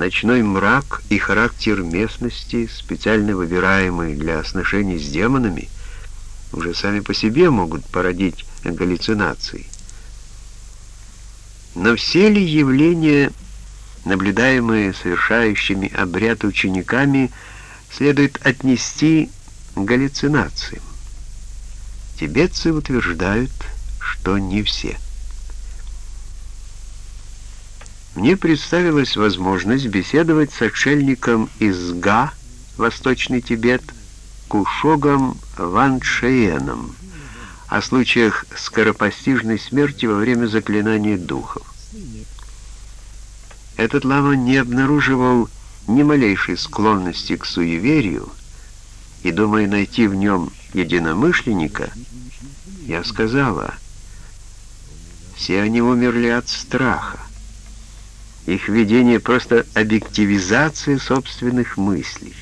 Ночной мрак и характер местности, специально выбираемый для сношений с демонами, уже сами по себе могут породить галлюцинации. Но все ли явления, наблюдаемые совершающими обряд учениками, следует отнести к галлюцинациям? Тибетцы утверждают, что не все. Мне представилась возможность беседовать с отшельником из Га, Восточный Тибет, Кушогом Ваншееном о случаях скоропостижной смерти во время заклинания духов. Этот лама не обнаруживал ни малейшей склонности к суеверию, и, думая найти в нем единомышленника, я сказала, все они умерли от страха. Их видение — просто объективизация собственных мыслей.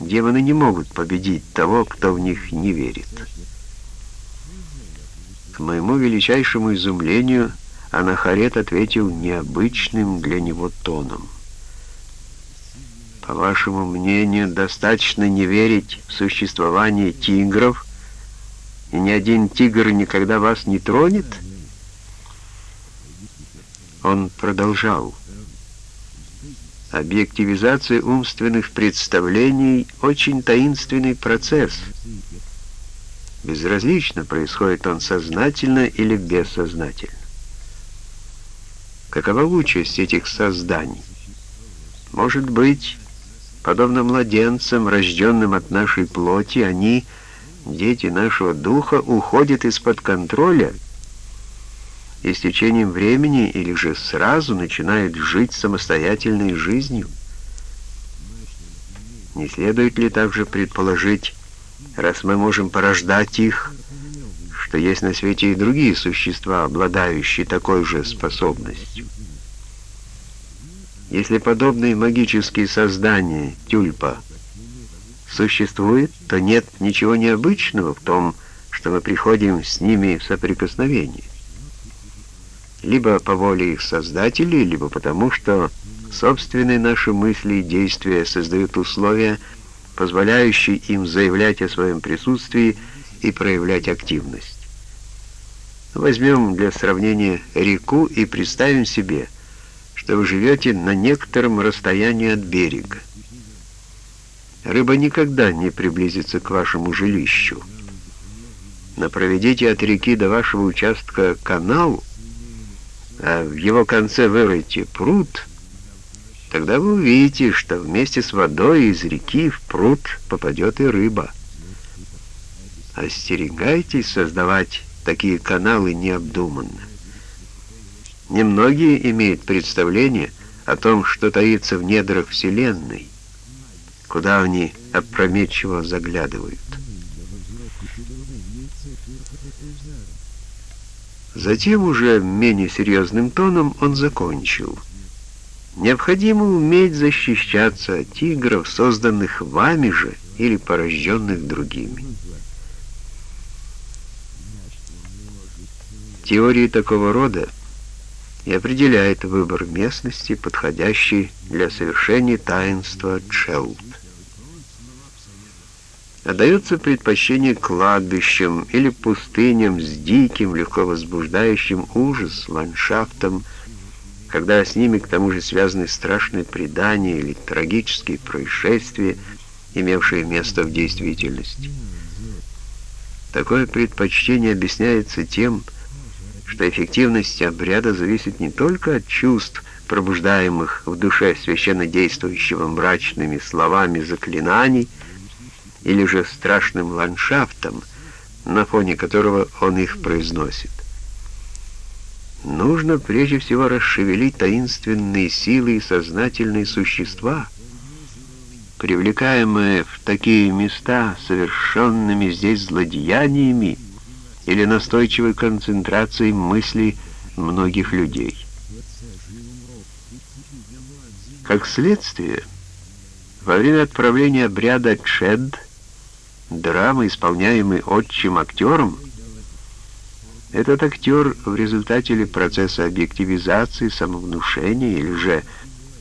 Демоны не могут победить того, кто в них не верит. К моему величайшему изумлению Анахарет ответил необычным для него тоном. По вашему мнению, достаточно не верить в существование тигров, и ни один тигр никогда вас не тронет — он продолжал. Объективизация умственных представлений — очень таинственный процесс. Безразлично, происходит он сознательно или бессознательно. Какова участь этих созданий? Может быть, подобно младенцам, рожденным от нашей плоти, они, дети нашего духа, уходят из-под контроля — и с течением времени или же сразу начинают жить самостоятельной жизнью? Не следует ли также предположить, раз мы можем порождать их, что есть на свете и другие существа, обладающие такой же способностью? Если подобные магические создания, тюльпа, существуют, то нет ничего необычного в том, что мы приходим с ними в соприкосновение либо по воле их создателей, либо потому, что собственные наши мысли и действия создают условия, позволяющие им заявлять о своем присутствии и проявлять активность. Возьмем для сравнения реку и представим себе, что вы живете на некотором расстоянии от берега. Рыба никогда не приблизится к вашему жилищу. Но проведите от реки до вашего участка канал — а в его конце выройте пруд, тогда вы увидите, что вместе с водой из реки в пруд попадет и рыба. Остерегайтесь создавать такие каналы необдуманно. Немногие имеют представление о том, что таится в недрах Вселенной, куда они опрометчиво заглядывают. Затем уже менее серьезным тоном он закончил. Необходимо уметь защищаться от тигров, созданных вами же или порожденных другими. Теории такого рода и определяет выбор местности, подходящей для совершения таинства Челт отдается предпочтение кладбищам или пустыням с диким, легко возбуждающим ужас ландшафтом, когда с ними к тому же связаны страшные предания или трагические происшествия, имевшие место в действительности. Такое предпочтение объясняется тем, что эффективность обряда зависит не только от чувств, пробуждаемых в душе священно действующего мрачными словами заклинаний, или же страшным ландшафтом, на фоне которого он их произносит. Нужно прежде всего расшевелить таинственные силы и сознательные существа, привлекаемые в такие места совершенными здесь злодеяниями или настойчивой концентрацией мыслей многих людей. Как следствие, во время отправления обряда Чед – драмы, исполняемой отчим актером, этот актер в результате ли процесса объективизации, самовнушения или же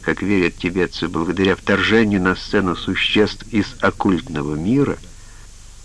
как верят тибетцы, благодаря вторжению на сцену существ из оккультного мира –